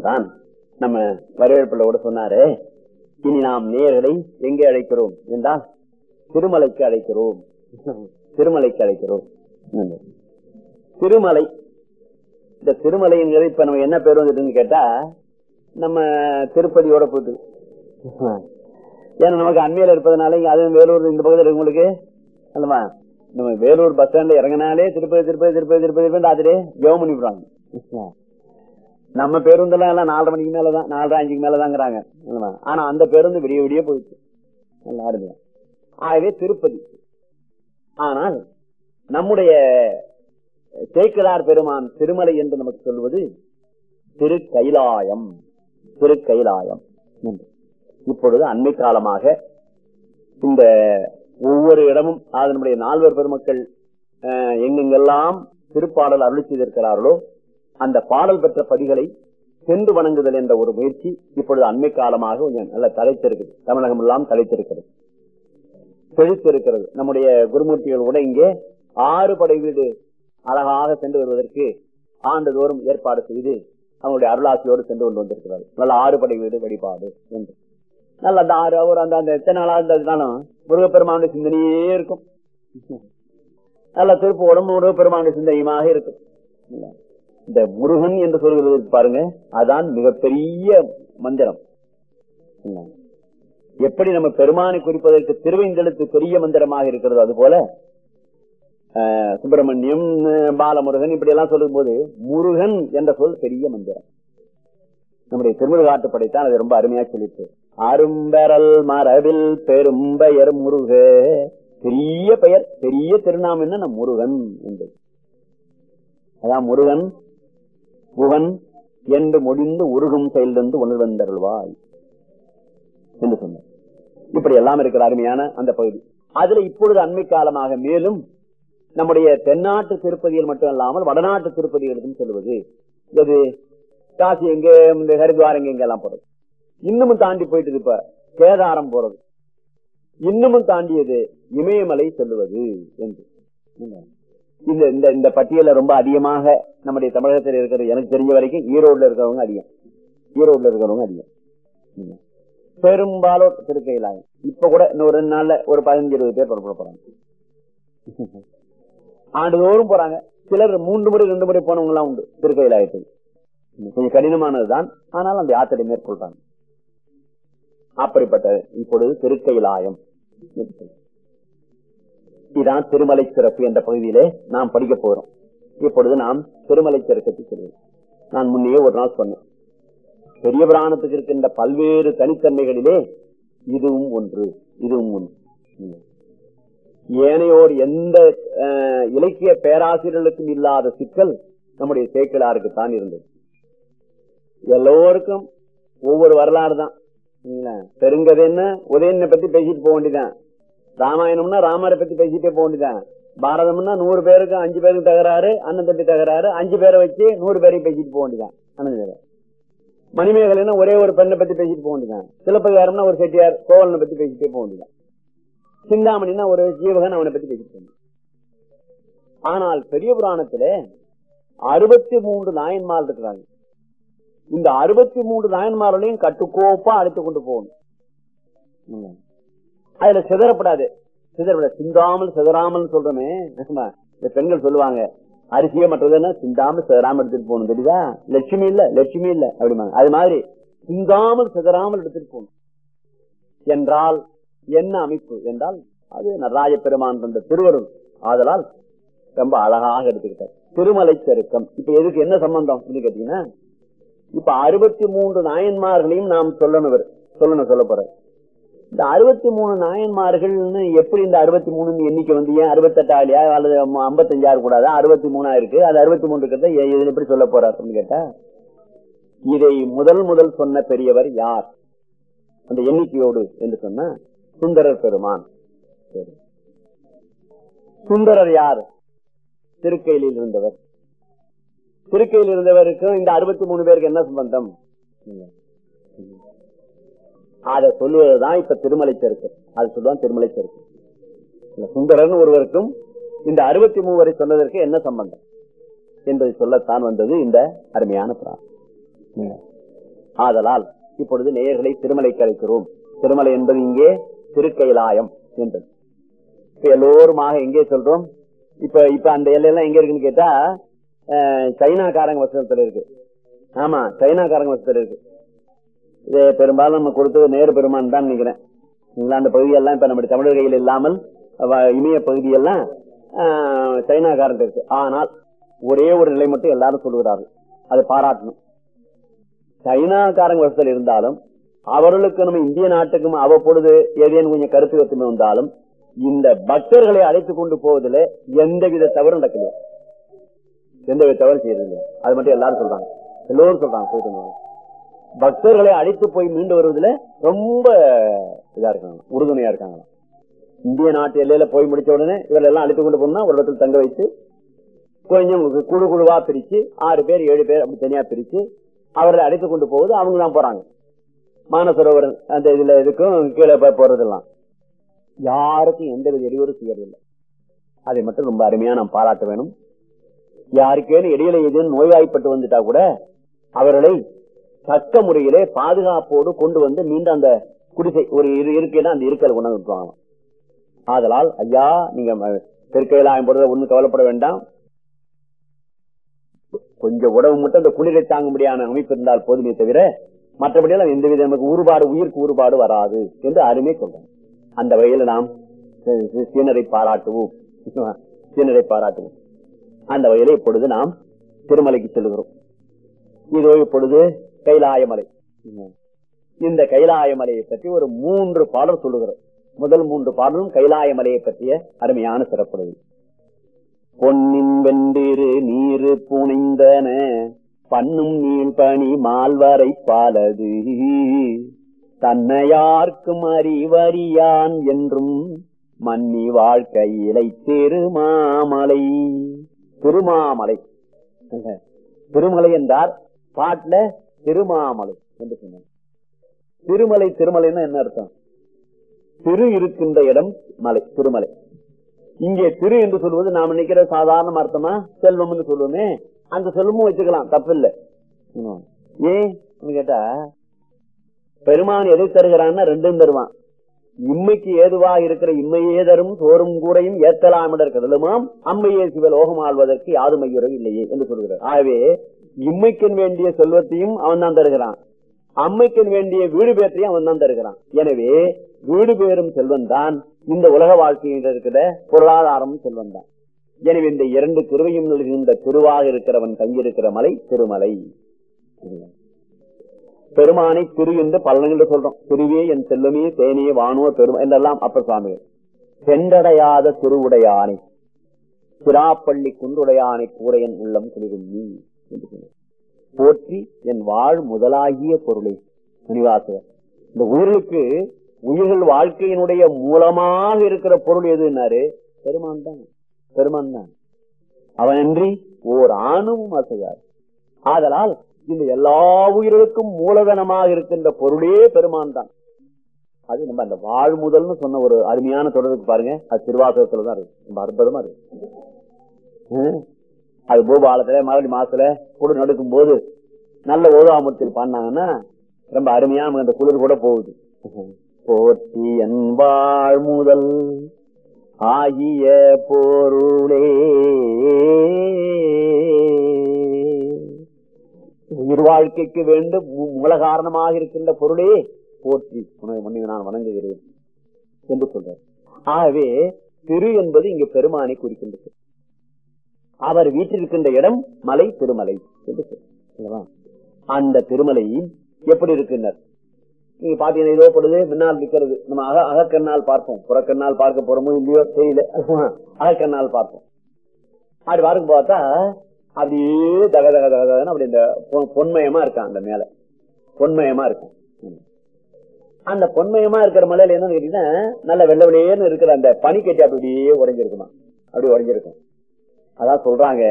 தான் நம்ம வரவேற்புள்ளோட கூட சொன்னாரு இனி நாம் நேர்களை எங்கே அழைக்கிறோம் என்றால் திருமலைக்கு அழைக்கிறோம் திருமலைக்கு அழைக்கிறோம் திருமலை இந்த திருமலைங்கிறது இப்ப நம்ம என்ன பேர் வந்துட்டுன்னு கேட்டா நம்ம திருப்பதியோட போட்டு ஏன்னா நமக்கு அண்மையில இருப்பதனால இங்க அதுவும் வேலூர் இந்த பக்கத்தில் இருக்கவங்களுக்கு அல்லவா நம்ம வேலூர் பஸ் ஸ்டாண்ட்ல இறங்கினாலே திருப்பதி திருப்பதி திருப்பதி திருப்பதி திருப்பதி அதிலே ஜெவம் பண்ணிவிடுறாங்க நம்ம பேருந்தெல்லாம் எல்லாம் நாலரை மணிக்கு மேலதான் நாலரை அஞ்சுக்கு மேலதாங்கிறாங்க. ஆனா அந்த பேருந்து விடிய விடிய போயிடுச்சு. நல்லா இருந்தது. ஆகவே திருப்பதி. ஆனால் நம்முடைய சேக்கிழார் பெருமான் திருமலை என்று நமக்கு சொல்வது திரு கைலாயம் திரு கைலாயம் இப்பொழுது அண்மை காலமாக இந்த ஒவ்வொரு இடமும் அதனுடைய நால்வர் பெருமக்கள் எங்கெங்கெல்லாம் திருப்பாடல் அருளி செய்திருக்கிறார்களோ அந்த பாடல் பெற்ற பதிகளை சென்று வணங்குதல் என்ற ஒரு முயற்சி இப்பொழுது அண்மை காலமாக நல்ல தலைத்திருக்குது. தமிழகம் எல்லாம் தலைத்திருக்கிறது. செழித்திருக்கிறது. நம்முடைய குருமூர்த்திகள் கூட இங்கே ஆறு படை வீடு அழகாக சென்று வருவதற்கு ஆண்டுதோறும் ஏற்பாடு செய்து அவங்களுடைய அருளாசியோடு சென்று கொண்டு வந்திருக்கிறார் நல்ல ஆறு படை வீடு வழிபாடு என்று. நல்ல அந்த ஆறு ஒரு அந்த அந்த எத்தனை நாளாக இருந்ததுனாலும் முருகப்பெருமானுடைய சிந்தனையே இருக்கும். நல்ல திருப்போடும் முருகப்பெருமானுடைய சிந்தனையுமாக இருக்கும். இந்த முருகன் என்று சொல்கிறது பாருங்க அதான் மிகப்பெரிய மந்திரம். எப்படி நம்ம பெருமானை குறிப்பதற்கு திருவைந்தெழுத்து பெரிய மந்திரமாக இருக்கிறது அது போல ஆஹ், சுப்பிரமணியம் பாலமுருகன் இப்படி எல்லாம் சொல்லும் போது முருகன் என்ற சொல் பெரிய மந்திரம். நம்முடைய திருமுருகாட்டு படைத்தான் அது ரொம்ப அருமையா சொல்லிட்டு அரும்பெறல் மரபில் பெரும்பெயர் முருக பெரிய பெயர் பெரிய திருநாமம் என்ன? நம் முருகன் என்பது. அதான் முருகன் புகன் என்று முடிந்து உருகும் செயலிருந்து உணர்வந்தருள்வாய் என்று சொன்னார். இப்படி எல்லாம் இருக்கிற அருமையான அந்த பகுதி. அதுல இப்பொழுது அண்மை காலமாக மேலும் நம்முடைய தென்னாட்டு திருப்பதியில் மட்டும் இல்லாமல் வடநாட்டு திருப்பதிகளுக்கும் சொல்லுவது இது காசி எங்க இந்த ஹரித்வார் எங்கெல்லாம் எல்லாம் போறது. இன்னமும் தாண்டி போயிட்டு இப்ப கேதாரம் போறது. இன்னமும் தாண்டியது இமயமலை சொல்லுவது என்று. இந்த இந்த இந்த பட்டியல ரொம்ப அதிகமாக நம்முடைய தமிழகத்தில் இருக்கிறது எனக்கு தெரிஞ்ச வரைக்கும் ஈரோடுல இருக்கிறவங்க அதிகம். ஈரோடுல இருக்கிறவங்க அதிகம். பெரும்பாலும் திருக்கையிலாங்க இப்ப கூட இன்னும் ரெண்டு நாள்ல ஒரு பதினஞ்சு இருபது பேர் புறப்பட போறாங்க. ஆண்டுதோறும் போறாங்க. சிலர் மூன்று முறை ரெண்டு முறை போனவங்க எல்லாம் உண்டு திருக்கையிலாயத்துக்கு. கொஞ்சம் கடினமானதுதான். ஆனால் அந்த யாத்திரை மேற்கொள்றாங்க. அப்படிப்பட்ட இப்பொழுது திருக்கையிலாயம். இதான் திருமலை சிறப்பு என்ற பகுதியிலே நாம் படிக்க போகிறோம் இப்பொழுது நாம் திருமலை சிறக்கத்தை சொல்லுவோம். நான் முன்னே ஒரு நாள் சொன்னேன். பெரிய புராணத்துக்கு இருக்கின்ற பல்வேறு தனித்தன்மைகளிலே இதுவும் ஒன்று இதுவும் ஒன்று. ஏனையோர் எந்த அஹ், இலக்கிய பேராசிரியர்களுக்கும் இல்லாத சிக்கல் நம்முடைய சேக்கிழாருக்கு தான் இருந்தது. எல்லோருக்கும் ஒவ்வொரு வரலாறு தான். பெருங்கதை என்ன உதயனை பத்தி பேசிட்டு போக வேண்டியதான் ராமாயணம்னா ராமரை பத்தி பேசிட்டே போக வேண்டியதான் பாரதம்னா நூறு பேருக்கு அஞ்சு பேருக்கு தகராறு அண்ணன் தம்பி தகராறு அஞ்சு பேரை வச்சு நூறு பேரையும் பேசிட்டு போக வேண்டியதான் அண்ணன் மணிமேகலைன்னா ஒரே ஒரு பெண்ணை பத்தி பேசிட்டு போக வேண்டியதான் சிலப்பதிகாரம்னா ஒரு செட்டியார் கோவலனை பத்தி பேசிட்டே போக வேண்டியதான் சிந்தாமணினா ஒரு ஜீவகன் அவனை பத்தி பேசிட்டு ஆனால் பெரிய புராணத்துல அறுபத்தி மூன்று நாயன்மார் இருக்கிறாங்க இந்த அறுபத்தி மூன்று நாயன்மார்களையும் கட்டுக்கோப்பா அழைத்து கொண்டு போகணும். ம். அதுல சிதறப்படாது. சிதறப்படாது. சிந்தாமல் சிதறாமல் சொல்றோமே இந்த பெண்கள் சொல்லுவாங்க அரிசியே மற்றதுன்னா சிந்தாமல் சிதறாமல் எடுத்துட்டு போகணும் தெரியுதா? லட்சுமி இல்ல லட்சுமி இல்ல அப்படிம்பாங்க. அது மாதிரி சிந்தாமல் சிதறாமல் எடுத்துட்டு போகணும். என்றால் என்ன அமைப்பு என்றால் அது நடராஜ பெருமான் என்ற திருவரும் ஆதலால் ரொம்ப அழகாக எடுத்துக்கிட்டார். திருமலை செருக்கம். இப்ப எதுக்கு என்ன சம்பந்தம் கேட்டீங்கன்னா இப்ப அறுபத்தி மூன்று நாயன்மார்களையும் நாம் சொல்லணும் சொல்லணும் சொல்ல போற இந்த அறுபத்தி மூணு நாயன்மார்கள்னு எப்படி இந்த அறுபத்தி மூணு எண்ணிக்கை வந்து? ஏன் அறுபத்தெட்டு ஆலியா அல்லது ஐம்பத்தஞ்சாறு கூடாது? அறுபத்தி மூணா இருக்கு. அது அறுபத்தி மூணு இருக்கிறத இதுல எப்படி சொல்ல போறார் கேட்டா இதை முதல் முதல் சொன்ன பெரியவர் யார்? அந்த எண்ணிக்கையோடு என்று சொன்ன சுந்தரர் பெருமான். சரி. சுந்தரர் யார்? திருக்கையில் இருந்தவர். திருக்கையில் இருந்தவருக்கும் இந்த அறுபத்தி மூணு பேருக்கு என்ன சம்பந்தம்? அதை சொல்லுவதுதான் இப்ப திருமலை செருக்கு அது சொல்லுவான் திருமலை செருக்கு இந்த சுந்தரன் ஒருவருக்கும் இந்த அறுபத்தி மூவரை சொன்னதற்கு என்ன சம்பந்தம்? என்பதை சொல்லத்தான் வந்தது இந்த அருமையான புராணம். ஆதலால் இப்பொழுது நேயர்களை திருமலை கரைக்கிறோம் திருமலை என்பது இங்கே திருக்கைலாயம் என்றது. இப்ப எல்லோருமாக எங்கே சொல்றோம்? இப்ப இப்ப அந்த எல்லையெல்லாம் எங்க இருக்குன்னு கேட்டா சைனாக்காரங்க வசனத்துல இருக்கு. ஆமா சைனாக்காரங்க வசத்துல இருக்கு. இது பெரும்பாலும் நம்ம கொடுத்தது நேரு பெருமான் தான் நினைக்கிறேன். அந்த பகுதியெல்லாம் இப்ப நம்முடைய தமிழர் கையில் இல்லாமல் இமய பகுதியெல்லாம் சைனாக்காரன் இருக்கு. ஆனால் ஒரே ஒரு நிலை மட்டும் எல்லாரும் சொல்லுகிறார்கள். அதை பாராட்டணும். சைனாக்காரங்க வசத்தில் இருந்தாலும் அவர்களுக்கு நம்ம இந்திய நாட்டுக்கும் அவ்வப்பொழுது ஏதேனும் கொஞ்சம் கருத்து வேற்றுமை வந்தாலும் இந்த பக்தர்களை அழைத்து கொண்டு போவதில் எந்தவித தவறு நடக்கலையா எந்தவித தவறு செய்யறது அது மட்டும் எல்லாரும் சொல்றாங்க. எல்லோரும் சொல்றாங்க போயிட்டு பக்தர்களை அழைத்து போய் மீண்டு வருவதில் ரொம்ப இதா இருக்காங்க உறுதுணையா இருக்காங்க. இந்திய நாட்டு எல்லையில போய் முடிச்ச உடனே இவர்கள் எல்லாம் அழைத்து கொண்டு போனா ஒரு இடத்துல தங்க வைத்து கொஞ்சம் குழு குழுவா பிரிச்சு ஆறு பேர் ஏழு பேர் அப்படி தனியா பிரிச்சு அவர்களை அழைத்து கொண்டு போவது அவங்க தான் போறாங்க. மானசரோவர் அந்த இதுல இதுக்கும் கீழே போய் போறதெல்லாம். யாருக்கும் எந்த வித இடையூறு செய்யறதில்லை. அதை மட்டும் ரொம்ப அருமையா நாம் பாராட்ட வேணும். யாருக்கேனும் இடையில ஏதேனும் நோய்வாய்ப்பட்டு வந்துட்டா கூட அவர்களை தக்க முறையிலே பாதுகாப்போடு கொண்டு வந்து மீண்டும் அந்த குடிசை ஒரு இரு அந்த இருக்கையில கொண்டு வந்து ஆதலால் ஐயா நீங்க ம- திருக்கையிலாயம் போடுறத கவலைப்பட வேண்டாம். கொஞ்சம் உடம்பு மட்டும் அந்த குளிரை தாங்க முடியாத அமைப்பு இருந்தால் போதுமே தவிர மற்றபடியெல்லாம் எந்த வித நமக்கு ஊறுபாடு உயிருக்கு ஊறுபாடு வராது என்று அருமை சொல்றோம் அந்த வகையில நாம் சீனரை பாராட்டுவோம். சீனரை பாராட்டுவோம். அந்த வகையில இப்பொழுது நாம் திருமலைக்கு செல்கிறோம். இதோ இப்பொழுது கைலாயமலை. இந்த கைலாயமலையை பற்றி ஒரு மூன்று பாடல் சொல்லுகிறோம் முதல் மூன்று பாடலும் கைலாயமலையை பற்றிய அருமையான சிறப்புடையது பொன்னின் வெண்டிரு நீரு புனைந்தன பண்ணும் நீள் பணி மால்வரை பாலது. தன்னையார்க்கும் அறிவறியான் என்றும் மன்னி வாழ்க்கையிலை திருமாமலை. திருமாமலை. திருமலை என்றார். பாட்டுல திருமாமலை என்று சொன்னார் திருமலை திருமலைன்னா என்ன அர்த்தம்? திரு இருக்கின்ற இடம் மலை திருமலை. இங்கே திரு என்று சொல்வது நாம் நினைக்கிற சாதாரண அர்த்தமா? செல்வம்னு சொல்லுவோமே அந்த செல்வமும் வச்சுக்கலாம் தப்பு இல்ல ஏன் கேட்டா பெருமான் எதை தருகிறான்னா ரெண்டும் தருவான். இம்மைக்கு ஏதுவா இருக்கிற இம்மையே தரும் தோறும் கூடையும் ஏத்தலாமிடர் கடலுமாம் அம்மையே சிவலோகம் ஆழ்வதற்கு யாரும் ஐயுறவு இல்லையே என்று சொல்கிறார். ஆகவே இம்மைக்கன் வேண்டிய செல்வத்தையும் அவன் தான் தருகிறான். அம்மைக்கன் வேண்டிய வீடு பேற்றையும் அவன் தான் தருகிறான். எனவே வீடு பேரும் செல்வன் தான் இந்த உலக வாழ்க்கையில் இருக்கிற பொருளாதாரம் செல்வன் தான். எனவே இந்த இரண்டு திருவையும் நல்கின்ற திருவாக இருக்கிறவன் தங்கியிருக்கிற மலை திருமலை. பெருமானை திரு என்று பலனங்கள் சொல்றோம். திருவே என் செல்வமே தேனே வானுவ பெருமை என்றெல்லாம் அப்ப சுவாமி. சென்றடையாத திருவுடையானை சிராப்பள்ளி குன்றுடையானை கூரையன் உள்ளம் குளிரும்மி என்று போற்றி என் வாழ் முதலாகிய பொருளை. முனிவாசகர் இந்த உயிர்களுக்கு உயிர்கள் வாழ்க்கையினுடைய மூலமாக இருக்கிற பொருள் எதுனாரு பெருமான் தான். பெருமான் தான். அவனன்றி ஓர் ஆணும் அசையார் ஆதலால் இந்த எல்லா உயிர்களுக்கும் மூலதனமாக இருக்கின்ற பொருளே பெருமான் தான். அது நம்ம அந்த வாழ் முதல்னு சொன்ன ஒரு அருமையான தொடருக்கு பாருங்க. அது திருவாசகத்துல தான் இருக்கு. ரொம்ப அற்புதமா இருக்கு. அது பூபாலத்துல மறுபடி மாசத்துல குடு நடக்கும் போது நல்ல ஓதாமத்தில் பாடினாங்கன்னா ரொம்ப அருமையான அந்த குளிர் கூட போகுது. போற்றி வாழ் முதல் ஆகிய பொருளே. உயிர் வாழ்க்கைக்கு வேண்டும் மூல காரணமாக இருக்கின்ற பொருளே போற்றி. உனக்கு முன்னே நான் வணங்குகிறேன் என்று சொல்றார். ஆகவே திரு என்பது இங்கு பெருமானை குறிக்கின்றது. அவர் வீட்டிருக்கின்ற இடம் மலை திருமலை. என்று அந்த திருமலை எப்படி இருக்கின்றார் நீங்க பாத்தீங்கன்னா இதோ பொழுது முன்னால் நிக்கிறது நம்ம அக அகக்கண்ணால் பார்ப்போம். புறக்கண்ணால் பார்க்க போறோமோ இல்லையோ தெரியல. அகக்கண்ணால் பார்ப்போம். அப்படி பார்க்க பார்த்தா அப்படியே தக தக தக தகன்னு அப்படி இந்த பொ- பொன்மயமா இருக்கான் அந்த மேல. பொன்மயமா இருக்கும் ம். அந்த பொன்மயமா இருக்கிற மலையில என்னன்னு கேட்டீங்கன்னா நல்ல வெள்ளை வெளியேன்னு இருக்கிற அந்த பனிக்கட்டி அப்படியே உறைஞ்சிருக்குமா அப்படி உறைஞ்சிருக்கும் அதான் சொல்றாங்க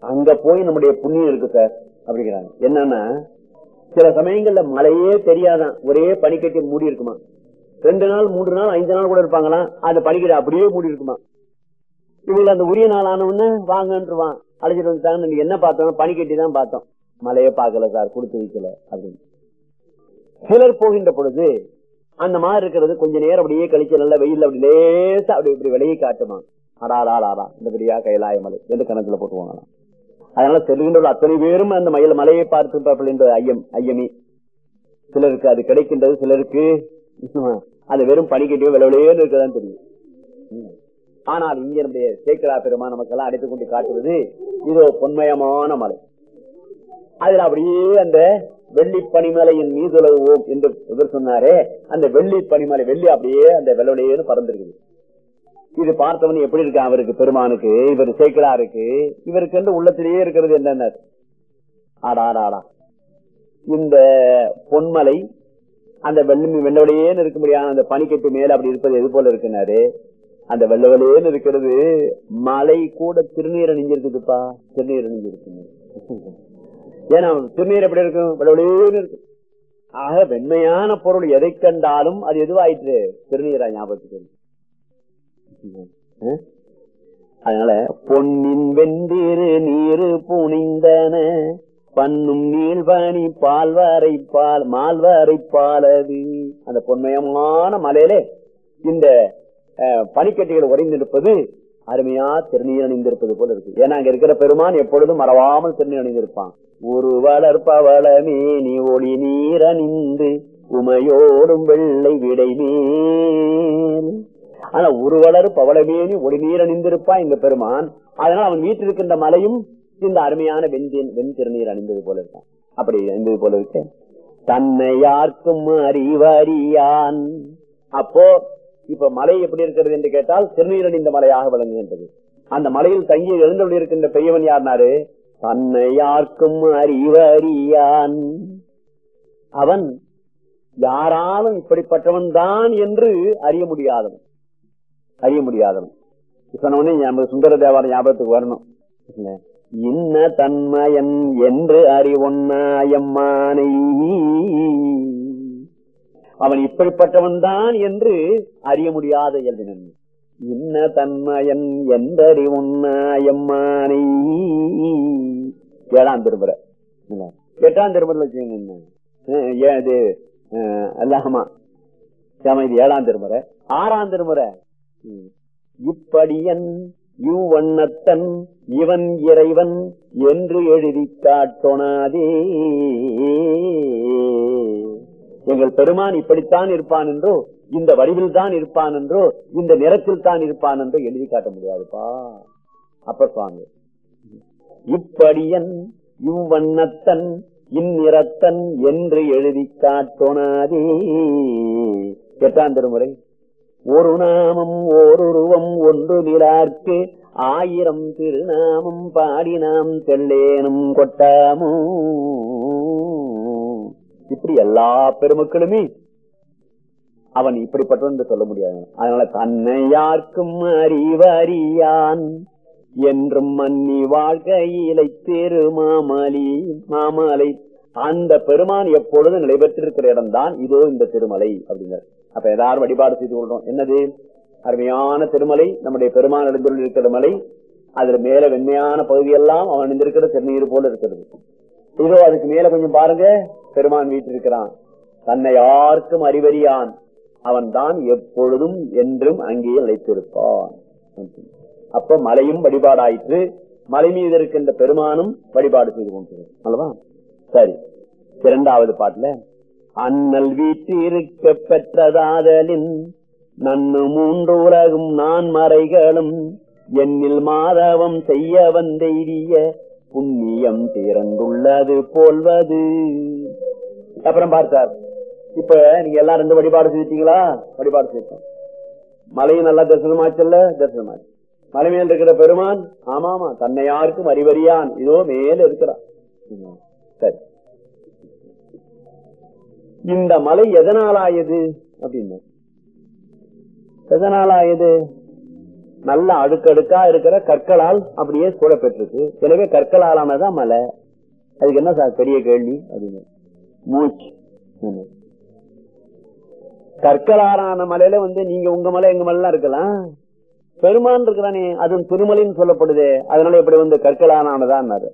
அங்க போய் நம்முடைய புண்ணியம் இருக்கு சார் அப்படிங்கிறாங்க. என்னன்னா சில சமயங்கள்ல மழையே தெரியாதான் ஒரே பனிக்கட்டி மூடி இருக்குமா? ரெண்டு நாள் மூன்று நாள் ஐந்து நாள் கூட இருப்பாங்களாம் அந்த பனிக்கட்டி அப்படியே மூடி இருக்குமா? இவங்க அந்த உரிய நாள் ஆன வாங்கன்றுவான் அழைச்சிட்டு வந்துட்டாங்க நீங்க என்ன பார்த்தோம்? பனிக்கட்டி தான் பார்த்தோம். மழையே பார்க்கல சார் கொடுத்து வைக்கல அப்படின்னு. சிலர் போகின்ற பொழுது அந்த மாதிரி இருக்கிறது கொஞ்ச நேரம் அப்படியே கழிச்சு நல்ல வெயில் அப்படி லேசா அப்படி இப்படி விலையை காட்டுமா? அடாடா இந்த பெரியா கைலாய மலை. எந்த கணக்குல போட்டுவாங்க அதனால செல்கின்ற அத்தனை பேரும் அந்த மயில் மலையை பார்த்திருப்பார்கள் என்ற ஐயம் ஐயமே. சிலருக்கு அது கிடைக்கின்றது சிலருக்கு அது வெறும் பனிக்கட்டியோ விளவிலையோன்னு இருக்கதான் தெரியும். ஆனால் இங்க நம்முடைய சேக்கரா பெருமா நமக்கெல்லாம் அடைத்துக் கொண்டு காட்டுவது இதோ பொன்மயமான மலை. அதுல அப்படியே அந்த வெள்ளி பனிமலையின் மீதுலகுவோம் என்று இவர் சொன்னாரே. அந்த வெள்ளி பனிமலை வெள்ளி அப்படியே அந்த வெள்ளவளையேன்னு பறந்திருக்குது. இது பார்த்தவன் எப்படி இருக்கான் அவருக்கு பெருமானுக்கு இவர் சேக்கலாருக்கு இவருக்கு என்று உள்ளத்திலேயே இருக்கிறது என்னென்ன ஆடாடாடா. இந்த பொன்மலை அந்த வெள்ளி வெள்ளவளையேன்னு இருக்க முடியாது அந்த பனிக்கட்டு மேல அப்படி இருப்பது எது போல இருக்குனாரு? அந்த வெள்ளவளையேன்னு இருக்கிறது மலை கூட திருநீர் அணிஞ்சிருக்குதுப்பா திருநீர் அணிஞ்சிருக்கு ஏன்னா திருநீர் எப்படி இருக்கும்? வெள்ளவளையேன்னு இருக்கு ஆக வெண்மையான பொருள் எதை கண்டாலும் அது எதுவாயிற்று? திருநீரா ஞாபகத்துக்கு அதனால பொன்னின் வெந்திரு நீரு புனிந்தன. பண்ணும் நீள்வணி பால்வாரை பால் மால்வாரை பாலது அந்த பொன்மயமான மலையிலே இந்த பனிக்கட்டிகள் உறைந்திருப்பது அருமையா திருநீர் அணிந்திருப்பது போல இருக்கு. ஏன்னா அங்க இருக்கிற பெருமான் எப்பொழுதும் மறவாமல் திருநீர் அணிந்திருப்பான். ஒரு வளர்ப்பவளமே நீ ஒளி நீர் அணிந்து உமையோடும் வெள்ளை விடை மேல் ஆனா ஒரு வளர் பவளமேனி ஒரு நீர் அணிந்திருப்பான் இந்த பெருமான். அதனால அவன் வீட்டில் இருக்கின்ற மலையும் இந்த அருமையான வெண்தீன் வெண் திருநீர் அணிந்தது போல இருக்கான் அப்படி அணிந்தது போல இருக்கு. தன்னை யாருக்கும் அறிவறியான். அப்போ இப்ப மலை எப்படி இருக்கிறது என்று கேட்டால் திருநீர் அணிந்த மலையாக விளங்குகின்றது. அந்த மலையில் தங்கி எழுந்தபடி இருக்கின்ற பெய்யவன் யார்னாரு? தன்னை யாருக்கும் அறிவறியான். அவன் யாராலும் இப்படிப்பட்டவன் தான் என்று அறிய முடியாதவன். அறிய முடியாதவன் சொன்னவனே சுந்தர தேவாரம் ஞாபகத்துக்கு வரணும். இன்ன தன்மயன் என்று அறிவொன்னாயம்மானை. அவன் இப்படிப்பட்டவன் தான் என்று அறிய முடியாத இயல்பினன். இன்ன தன்மயன் என்றறிவுன்னாயம்மானை ஏழாம் திருமுறை. எட்டாம் திருமுறை வச்சுக்கோங்க ஏது அல்லாமா இது ஏழாம் திருமுறை. ஆறாம் திருமுறை. இப்படியன் இவ்வண்ணத்தன் இவன் இறைவன் என்று எழுதி காட்டொணாதே எங்கள் பெருமான் இப்படித்தான் இருப்பான் என்றோ இந்த வடிவில் தான் இருப்பான் என்றோ இந்த நிறத்தில் தான் இருப்பான் என்றோ எழுதி காட்ட முடியாதுப்பா. அப்ப சுவாமி இப்படியன் இவ்வண்ணத்தன் இந்நிறத்தன் என்று எழுதி காட்டொணாதே. எட்டாம் திருமுறை ஒரு நாமம் ஓருருவம் ஒன்று நிலார்க்கு. ஆயிரம் திருநாமம் பாடினாம் தெல்லேனும் கொட்டாமோ? இப்படி எல்லா பெருமக்களுமே அவன் இப்படிப்பட்டவன் என்று சொல்ல முடியாது. அதனால தன்னை யாருக்கும் அறிவறியான். என்றும் மன்னி வாழ்க்கையிலை தேரு மாமலி மாமலை. அந்த பெருமான் எப்பொழுது நடைபெற்றிருக்கிற இடம்தான்? இதோ இந்த திருமலை அப்படிங்கிற அப்ப எல்லாரும் வழிபாடு செய்து கொள்றோம் என்னது? அருமையான திருமலை நம்முடைய பெருமான் எழுந்துள்ள இருக்கிற மலை அதுல மேல வெண்மையான பகுதியெல்லாம் அவன் அணிந்திருக்கிற திருநீர் போல இருக்கிறது. இதோ அதுக்கு மேல கொஞ்சம் பாருங்க. பெருமான் வீட்டிருக்கிறான் தன்னை யாருக்கும் அறிவறியான். அவன் தான் எப்பொழுதும் என்றும் அங்கேயே நிலைத்திருப்பான். அப்ப மலையும் வழிபாடாயிற்று. மலை மீது இருக்கின்ற பெருமானும் வழிபாடு செய்து கொண்டிருக்கிறான். அல்லவா? சரி. இரண்டாவது பாட்டுல. அண்ணல் வீட்டிருக்க பெற்றதாதலின் நன்னு மூன்று உலகும் நான் மறைகளும் என்னில் மாதவம் செய்ய வந்தெய்திய புண்ணியம் திறந்துள்ளது போல்வது. அப்புறம் பார்த்தார் இப்ப நீங்க எல்லாம் ரெண்டு வழிபாடு செய்யிட்டீங்களா வழிபாடு செய்தோம் மலையும் நல்லா தரிசனமாச்சல்ல? தரிசனமாச்சு. மலை மேல் இருக்கிற பெருமான் ஆமா ஆமா தன்னை யாருக்கும் அறிவறியான். இதோ மேல இருக்கிறான். சரி. இந்த மலை எதனாலாயது? அப்படின்னு. எதனாலாயது? நல்ல அடுக்கடுக்கா இருக்கிற கற்களால் அப்படியே சூழப்பெற்றிருக்கு. எனவே கற்களாலானதான் மலை. அதுக்கு என்ன சார் பெரிய கேள்வி? அப்படின்னு. மூச்சு. கற்களாரான மலையில வந்து நீங்க உங்க மலை எங்க மலை இருக்கலாம். பெருமான் இருக்கிறானே அது திருமலைன்னு சொல்லப்படுது. அதனால இப்படி வந்து கற்களானதான்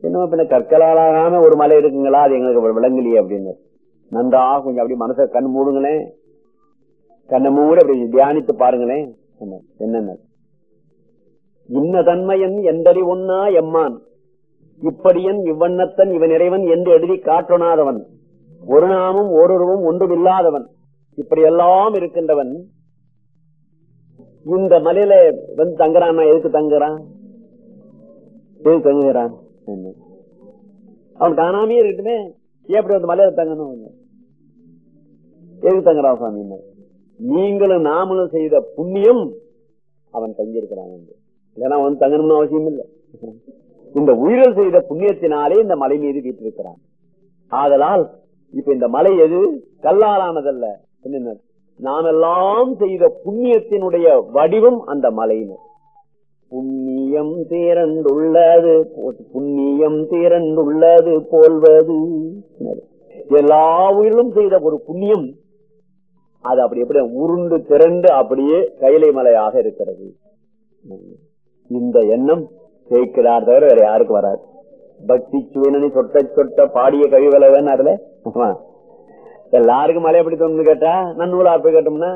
என்ன பின்ன கற்களாலான ஒரு மலை இருக்குங்களா? அது எங்களுக்கு விளங்கலையே அப்படின்னு. நன்றா கொஞ்சம் அப்படி மனசை கண் மூடுங்களேன். கண்ணை மூடி அப்படி தியானித்து பாருங்களேன். என்னென்ன? இன்ன தன்மையன் எந்தறி ஒன்னா எம்மான்? இப்படியன் இவ்வண்ணத்தன் இவன் இறைவன் என்று எழுதி காட்டொணாதவன் ஒரு நாமும் ஒருவரும் ஒன்றுமில்லாதவன். இப்படி எல்லாம் இருக்கின்றவன். இந்த மலையில வந்து தங்குறான் எதுக்கு தங்குறான்? எதுக்கு தங்குகிறான்? அவன் காணாமே இருக்குமே ஏன் அப்படி வந்து மலையில தங்கணும்? எதுக்கு தங்கரா சுவாமி நீங்களும் நாமளும் செய்த புண்ணியம் அவன் தங்கியிருக்கிறான் இல்லைன்னா அவன் தங்கணும்னு அவசியம் இல்லை. இந்த உயிரல் செய்த புண்ணியத்தினாலே இந்த மலை மீது வீட்டிருக்கிறான் ஆதலால் இப்ப இந்த மலை எது? கல்லாலானதல்ல. என்ன நாம் எல்லாம் செய்த புண்ணியத்தினுடைய வடிவம் அந்த மலையினர் புண்ணியம் தீரண்டுள்ளது. புண்ணியம் தீரண்டுள்ளது போல்வது. எல்லா உயிரிலும் செய்த ஒரு புண்ணியம். அது அப்படி எப்படி? உருண்டு திரண்டு அப்படியே கைலை மலையாக இருக்கிறது. இந்த எண்ணம் கேட்கிறார் தவிர வேற யாருக்கு வராது. பக்தி சுவனி சொட்ட சொட்ட பாடிய கவிவலவன் அதுல. எல்லாருக்கும் மலை எப்படி தோணுன்னு கேட்டா நன்னூலா போய் கேட்டோம்னா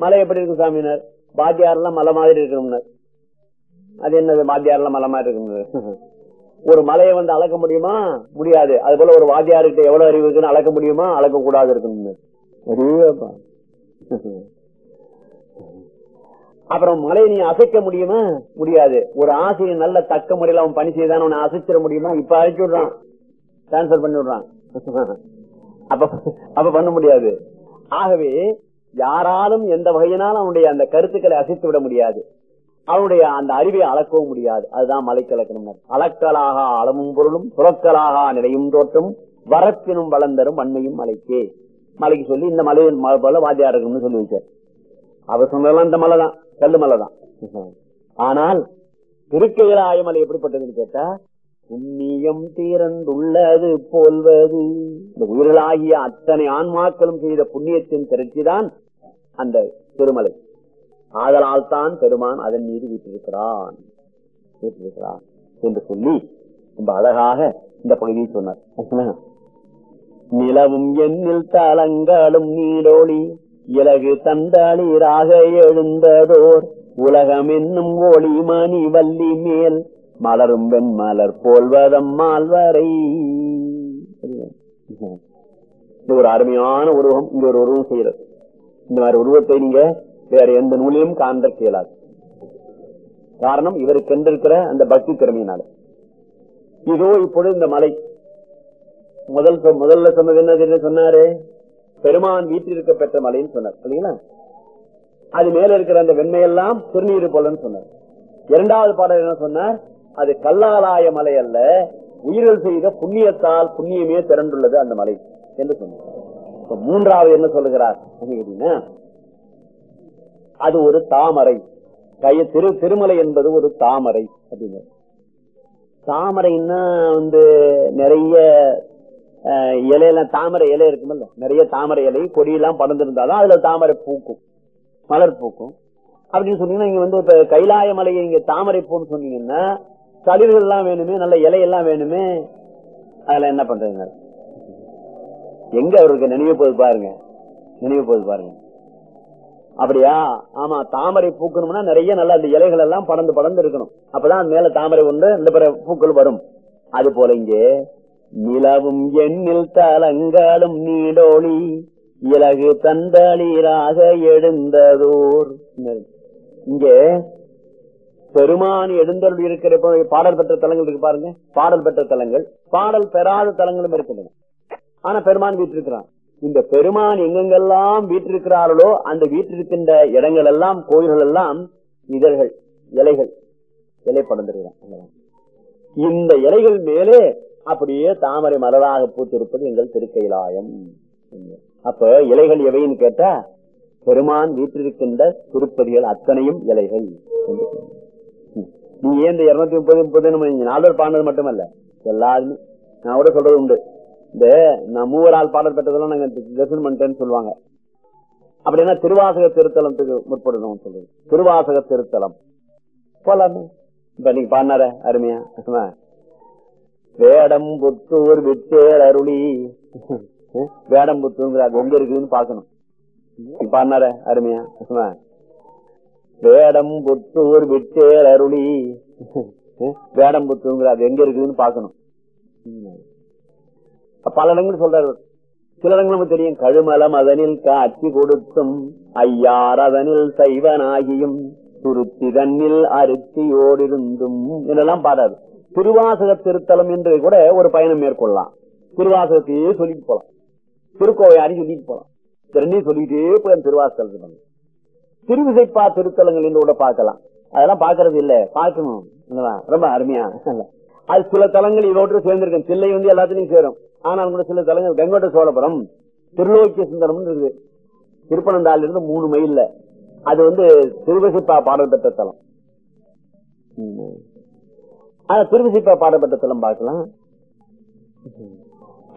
மலை எப்படி இருக்கும் சாமியினர்? பாக்கியாரெல்லாம் மலை மாதிரி இருக்கணும்னா அது என்னது பாத்தியார் எல்லாம் மலை மாதிரி ஒரு மலையை வந்து அளக்க முடியுமா? முடியாது. அது போல ஒரு வாத்தியார்கிட்ட எவ்வளவு அறிவு இருக்குன்னு அளக்க முடியுமா? அளக்க கூடாது இருக்கணும் அப்புறம் மலையை நீ அசைக்க முடியுமா? முடியாது. ஒரு ஆசிரியர் நல்ல தக்க முறையில் அவன் பணி செய்தான் அவனை அசைச்சிட முடியுமா? இப்ப அழைச்சு விடுறான். டிரான்ஸ்பர் பண்ணி விடுறான். அப்ப அப்ப பண்ண முடியாது. ஆகவே யாராலும் எந்த வகையினாலும் அவனுடைய அந்த கருத்துக்களை அசைத்து விட முடியாது. அவனுடைய அந்த அறிவை அளக்கவும் முடியாது. அதுதான் மலைக்கலக்கணும். அளக்கலாக அளமும் பொருளும் புறக்கலாக நிலையும் தோற்றம் வரப்பினும் வளர்ந்தரும் அண்மையும் மலைக்கே. மலைக்கு சொல்லி இந்த மலையின் போல வாத்தியார் இருக்கும்னு சொல்லி வச்சார். அவர் சொன்னதெல்லாம் இந்த மலை தான். கல்லு மலை தான். ஆனால் திருக்கையிலாய மலை எப்படிப்பட்டதுன்னு கேட்டா புண்ணியம் தீரண்டுள்ளது போல்வது. இந்த உயிர்களாகிய அத்தனை ஆன்மாக்களும் செய்த புண்ணியத்தின் திரட்சிதான் அந்த திருமலை. ஆதலால் தான் பெருமான் அதன் மீது வீட்டிருக்கிறான் வீட்டிருக்கிறான் என்று சொல்லி ரொம்ப அழகாக இந்த பகுதியை சொன்னார். நிலவும் எண்ணில் தலங்களும் நீடோழி இலகு தந்தளீராக எழுந்ததோர் உலகம் என்னும் ஒளி மணி வள்ளி மேல் மலரும் வெண் மலர் போல்வதம் மால்வரை. இது ஒரு அருமையான உருவம் இங்க ஒரு உருவம் செய்யறது இந்த மாதிரி உருவத்தை நீங்க வேற எந்த நூலிலும் காண்ற கேளாது காரணம் இவருக்கு என்றிருக்கிற அந்த பக்தி திறமையினால. இதோ இப்பொழுது இந்த மலை. முதல் முதல்ல சொன்னது என்ன சொன்னாரு? பெருமான் வீட்டில் பெற்ற மலைன்னு சொன்னார் இல்லைங்களா? அது மேல இருக்கிற அந்த வெண்மையெல்லாம் திருநீர் போலன்னு சொன்னார். இரண்டாவது பாடல் என்ன சொன்னார்? அது கல்லாலாய மலை அல்ல உயிரில் செய்த புண்ணியத்தால் புண்ணியமே திரண்டுள்ளது அந்த மலை என்று சொன்னார். மூன்றாவது என்ன சொல்லுகிறார்? அது ஒரு தாமரை. கைய திரு திருமலை என்பது ஒரு தாமரை அப்படின்னு. தாமரைன்னா வந்து நிறைய இலையெல்லாம் தாமரை இலை இருக்குமல்ல? நிறைய தாமரை இலை கொடியெல்லாம் படர்ந்திருந்தாதான் அதுல தாமரை பூக்கும். மலர் பூக்கும். அப்படின்னு சொன்னீங்கன்னா இங்க வந்து இப்ப கைலாய மலையை இங்க தாமரை பூன்னு சொன்னீங்கன்னா தளிர்கள் எல்லாம் வேணுமே நல்ல இலையெல்லாம் வேணுமே அதுல என்ன பண்றதுங்க? எங்க அவருக்கு நினைவு போது பாருங்க. நினைவு போது பாருங்க. அப்படியா? ஆமா தாமரை பூக்கணும்னா நிறைய நல்ல அந்த இலைகள் எல்லாம் படந்து படந்து இருக்கணும். அப்பதான் மேல தாமரை ஒன்று இந்த பிற பூக்கள் வரும். அது போல இங்கே நிலவும் எண்ணில் தலங்காலும் நீடோழி இலகு தந்தளீராக எழுந்ததோர். இங்கே பெருமான் எழுந்தருள் இருக்கிற பாடல் பெற்ற தலங்கள் இருக்கு பாருங்க. பாடல் பெற்ற தலங்கள் பாடல் பெறாத தலங்களும் இருக்கின்றன. ஆனா பெருமான் வீட்டிருக்கிறான். இந்த பெருமான் எங்கெங்கெல்லாம் வீட்டிருக்கிறார்களோ அந்த வீட்டிருக்கின்ற இடங்கள் எல்லாம் கோயில்கள் எல்லாம் இதழ்கள் இலைகள் இலை படர்ந்திருக்கிறான் இந்த இலைகள் மேலே அப்படியே தாமரை மலராக பூத்திருப்பது எங்கள் திருக்கைலாயம் அப்ப இலைகள் எவைன்னு கேட்டா பெருமான் வீட்டிருக்கின்ற திருப்பதிகள் அத்தனையும் இலைகள். நீ ஏன் இந்த இருநூத்தி முப்பது முப்பது நாலு பாண்டது மட்டுமல்ல? எல்லாருமே நான் கூட சொல்றது உண்டு. இந்த நான் மூவரால் பாடல் பெற்றதெல்லாம் நாங்க தரிசனம் பண்ணிட்டேன்னு சொல்லுவாங்க. அப்படின்னா திருவாசக திருத்தலத்துக்கு முற்படணும் சொல்லுது திருவாசக திருத்தலம். போலாமே. இப்ப நீங்க பாடினார அருமையா. வேடம் புத்தூர் விட்டேர் அருளி. வேடம் புத்தூர் அது எங்க இருக்குதுன்னு பாக்கணும் பாடினார அருமையா. வேடம் புத்தூர் விட்டேர் அருளி. வேடம் புத்தூர் அது எங்க இருக்குதுன்னு பாக்கணும் பல இடங்கள் சொல்றாரு. சில இடங்கள் நமக்கு தெரியும். கழுமலம் அதனில் காட்சி கொடுத்தும். ஐயார் அதனில் சைவனாகியும். துருத்தி தன்னில் அருத்தியோடிருந்தும் இதெல்லாம் பாடாரு திருவாசக திருத்தலம் என்று கூட ஒரு பயணம் மேற்கொள்ளலாம். திருவாசகத்தையே சொல்லிட்டு போலாம். திருக்கோவையாடி சொல்லிட்டு போலாம். ரெண்டையும் சொல்லிட்டே போய் திருவாசகத்தில் திருவிசைப்பா திருத்தலங்கள் என்று கூட பார்க்கலாம். அதெல்லாம் பாக்குறது இல்ல. பாக்கணும் ரொம்ப அருமையா. அது சில தலங்கள் இதோடு சேர்ந்திருக்கும். சில்லை வந்து எல்லாத்துலயும் சேரும். ஆனால் கூட சில தலங்கள் கங்கோட்ட சோழபுரம் திருலோக்கிய சுந்தரம் இருக்குது. திருப்பனந்தாள் இருந்து மூணு மைல்ல. அது வந்து திருவசிப்பா பாடல் பெற்ற தலம் திருவிசைப்பா பாடல் பெற்ற தலம் பார்க்கலாம்.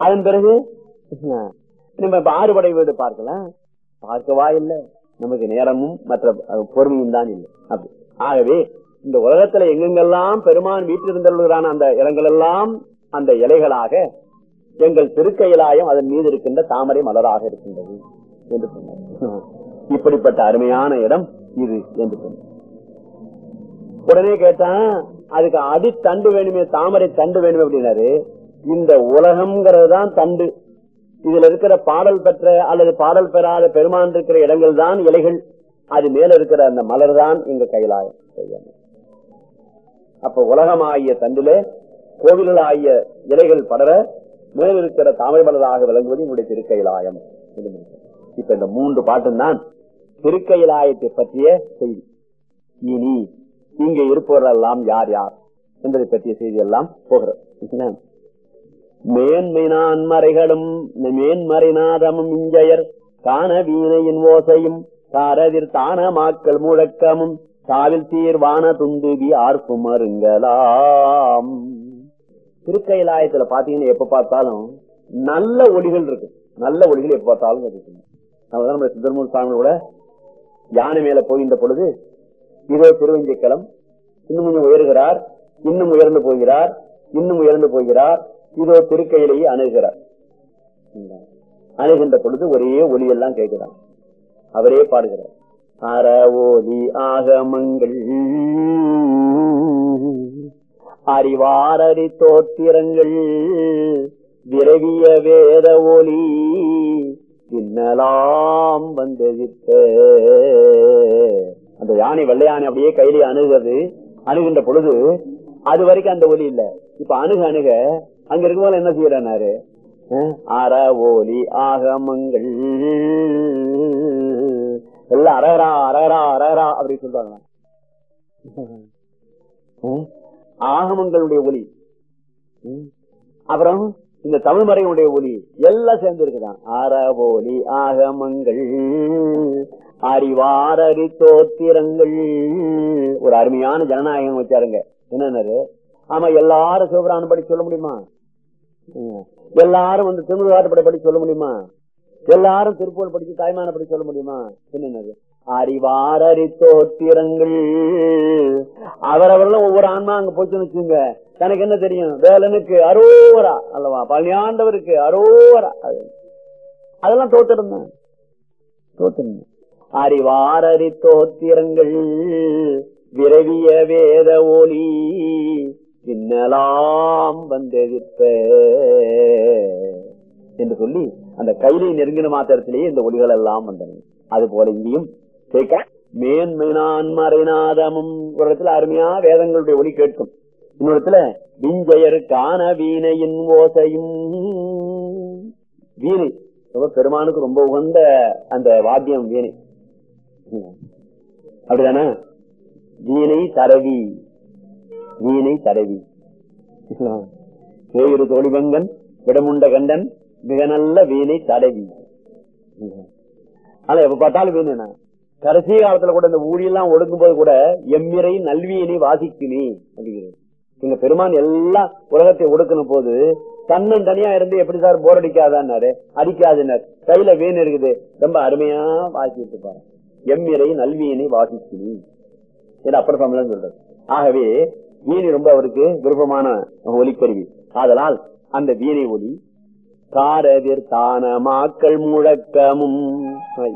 அதன் பிறகு நம்ம ஆறுபடை வீடு பார்க்கலாம். பார்க்கவா இல்லை நமக்கு நேரமும் மற்ற பொறுமையும் தான் இல்லை. அப்படி. ஆகவே இந்த உலகத்துல எங்கெங்கெல்லாம் பெருமான் வீட்டிலிருந்தவர்களான அந்த இடங்கள் எல்லாம் அந்த இலைகளாக எங்கள் திருக்கையிலாயம் அதன் மீது இருக்கின்ற தாமரை மலராக இருக்கின்றது என்று சொன்னார். இப்படிப்பட்ட அருமையான இடம் இது என்று சொன்னார். உடனே கேட்டான் அதுக்கு அடி தண்டு வேணுமே தாமரை தண்டு வேணுமே அப்படின்னாரு. இந்த உலகம்ங்கிறது தான் தண்டு. இதுல இருக்கிற பாடல் பெற்ற அல்லது பாடல் பெறாத பெருமான் இருக்கிற இடங்கள் தான் இலைகள். அது மேல இருக்கிற அந்த மலர் தான் எங்க கைலாயம். அப்ப உலகமாகிய தண்டிலே கோவில்களாகிய இலைகள் படர மேல் இருக்கிற தாமரை மலராக விளங்குவது என்னுடைய திருக்கையிலாயம். இப்ப இந்த மூன்று பாட்டும் தான் திருக்கையிலாயத்தை பற்றிய செய்தி. இனி இங்க இருப்பவரெல்லாம் யார் யார் என்பதை பற்றிய செய்தி எல்லாம் போகிறது. மேன்மை நான் மறைகளும் மேன்மறைநாதமும் இஞ்சயர் காண வீணையின் ஓசையும் காரதிர் தானமாக்கள் முழக்கமும் காவில் தீர்வான துந்துவி ஆர்க்கும் அருங்கலாம். திருக்கைலாயத்துல பாத்தீங்கன்னா எப்ப பார்த்தாலும் நல்ல ஒளிகள் இருக்கு. நல்ல ஒளிகள் எப்ப பார்த்தாலும் இருக்கு நம்ம சுந்தரமூர் சுவாமியோட யானை மேல போகின்ற பொழுது இதோ திருவஞ்சிக்கலம் இன்னும் கொஞ்சம் உயர்கிறார் இன்னும் உயர்ந்து போகிறார் இன்னும் உயர்ந்து போகிறார் இதோ திருக்கையிலேயே அணுகிறார். அணுகின்ற பொழுது ஒரே ஒலி எல்லாம் கேட்கிறார். அவரே பாடுகிறார். அற ஓதி ஆகமங்கள். அறிவாரறி தோத்திரங்கள் விரவிய வேத ஒலி பின்னலாம் வந்தெதிர்த்த. அந்த யானை வெள்ளை யானை அப்படியே கையிலே அணுகிறது. அணுகின்ற பொழுது அது வரைக்கும் அந்த ஒலி இல்ல. இப்ப அணுக அணுக அங்க இருக்கும்போது என்ன செய்யறாரு அற ஓலி ஆகமங்கள். எல்லாம் அரகரா அரகரா அரகரா அப்படி சொல்றாங்க ஆகமங்களுடைய ஒலி. அப்புறம் இந்த தமிழ்மறையுடைய ஒலி எல்லாம் சேர்ந்து இருக்குதான் அறவோலி ஆகமங்கள் அறிவாரறி தோத்திரங்கள் ஒரு அருமையான ஜனநாயகம் வச்சாருங்க. என்னன்னு ஆமா எல்லாரும் சிவபுராணம் படி சொல்ல முடியுமா? எல்லாரும் வந்து திருமுருகாட்டுப்படை படி சொல்ல முடியுமா? எல்லாரும் திருப்பூர் படிச்சு தாய்மான படி சொல்ல முடியுமா? என்னது அறிவார் அறித்தோத்திரங்கள் அவரவர்களும் ஒவ்வொரு ஆன்மா அங்க போச்சுன்னு வச்சுங்க தனக்கு என்ன தெரியும்? வேலனுக்கு அரோவரா அல்லவா? பழனியாண்டவருக்கு அரோவரா. அதெல்லாம் தோத்திருந்தேன் தோத்திருந்தேன் அறிவார் அறித்தோத்திரங்கள் விரவிய வேத ஒளி இன்னலாம் வந்தெதிர்ப்ப. என்று சொல்லி அந்த கையிலை நெருங்கின மாத்திரத்திலேயே இந்த ஒலிகள் எல்லாம் வந்தன. அது போல இங்கேயும் மேன்மைனான் மறைநாதமும் ஒரு இடத்துல அருமையா வேதங்களுடைய ஒலி கேட்கும். இன்னொருத்துல விஞ்சயர் காண வீணையின் ஓசையும் வீணை. ரொம்ப பெருமானுக்கு ரொம்ப உகந்த அந்த வாத்தியம் வீணை. அப்படிதானே? வீணை தரவி வீணை தரவி. சேயுரு தோழிபங்கன் விடமுண்ட கண்டன் மிக நல்ல வீணை தடவி. ஆனா எப்ப பார்த்தாலும் வீணா கடைசி காலத்துல கூட இந்த ஊழியெல்லாம் ஒடுக்கும் போது கூட எம்மிரை நல்வியனை வாசிக்குமே அப்படிங்கிறது. எங்க பெருமான் எல்லாம் உலகத்தை ஒடுக்கணும் போது தன்னன் தனியா இருந்து எப்படி சார் போர் அடிக்காதான்னாரு? அடிக்காதுனர் கையில வீண் இருக்குது. ரொம்ப அருமையா வாசிட்டு பாரு. எம்மிரை நல்வியினை வாசிக்குமே இது அப்பர் தமிழன் சொல்றது. ஆகவே வீணி ரொம்ப அவருக்கு விருப்பமான ஒலிக்கருவி. ஆதலால் அந்த வீணை ஒலி காரதிர் தான மாக்கள் முழக்கமும்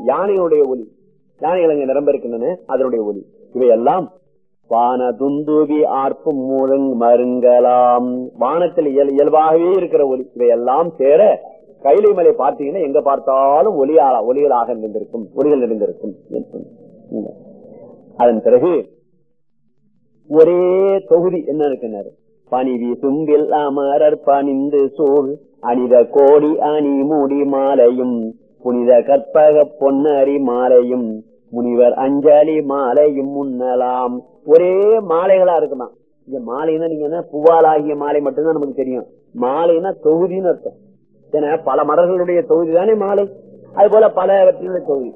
யானையுடைய ஒலி. யானைகள் அங்க நிரம்ப இருக்கின்றன அதனுடைய ஒலி. இவையெல்லாம் வான துந்துவி ஆர்ப்பும் மூலங் மருங்கலாம் வானத்தில் இயல் இயல்பாகவே இருக்கிற ஒலி. இவையெல்லாம் சேர கைலை மலை பார்த்தீங்கன்னா எங்க பார்த்தாலும் ஒலியால ஒலிகளாக நிறைந்திருக்கும் ஒலிகள் நிறைந்திருக்கும் அதன் பிறகு ஒரே தொகுதி என்ன இருக்குன்னாரு பணிவி வீசும்பில் அமரர் பணிந்து சூழ் அனித கோடி அணி மூடி மாலையும் புனித கற்பக பொன்னரி மாலையும் முனிவர் அஞ்சலி மாலையும் முன்னலாம். ஒரே மாலைகளா இருக்கலாம் இந்த மாலைன்னா நீங்க என்ன பூவாலாகிய மாலை மட்டும்தான் நமக்கு தெரியும். மாலைன்னா தொகுதின்னு அர்த்தம். ஏன்னா பல மலர்களுடைய தொகுதி தானே மாலை. அது போல பலவற்றினுடைய தொகுதி.